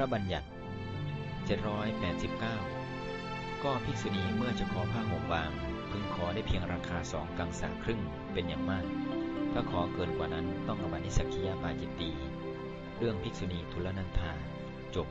ระบัญญัติ 789 ก็ภิกษุณีเมื่อจะขอผ้าห่มบาง พึงขอได้เพียงราคาสองกังสาครึ่งเป็นอย่างมาก ถ้าขอเกินกว่านั้นต้องอบัตินิสกคียาปาจิตตี เรื่องภิกษุณีทุลนันธาจบ